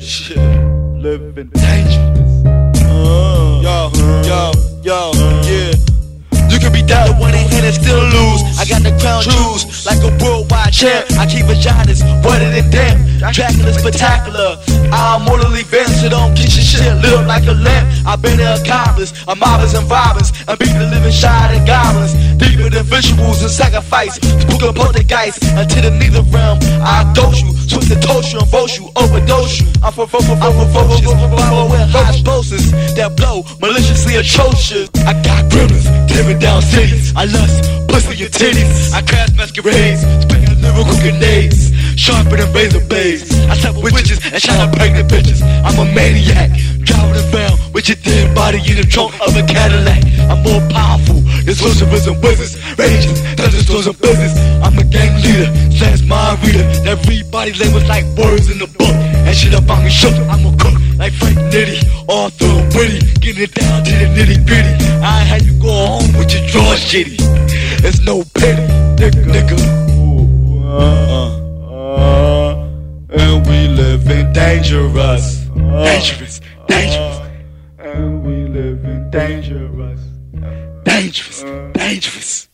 Shit, living dangerous. Yo, yo, yo, yeah. You be and still lose. I got the crown jewels like a worldwide champ. I keep vaginas wetter than damn. Dracula spectacular. I'm mortally don't get your shit lit like a lamp. I've been an accomplice, a mobbers and robbers, and beat the living shot and goblins. Deeper than visuals and sacrifice. Spook up poltergeist until the neither realm. I dose you, the toast you overdose you. I'm for I'm for ferocious, following high explosives that blow maliciously atrocious. I got gremlins tearing down cities. I lust, pussy your titties. I craft masquerades, spitting lyrical grenades. Sharper than razor blades. I slept with witches and shot up pregnant bitches. I'm a maniac, driving around with your dead body in the trunk of a Cadillac. I'm more powerful than sorcerers and wizards, raging, touching stores of business. I'm a gang leader, slash mind reader. That read body language like words in the book. And shit up on me shook. I'm a cook like Frank Nitti, all through witty, getting it down to the nitty gritty. I had you go home with your drawers shitty. There's no pity, nigga, nigga. uh, uh, and we living dangerous. Dangerous, dangerous, And we living dangerous. Dangerous, dangerous.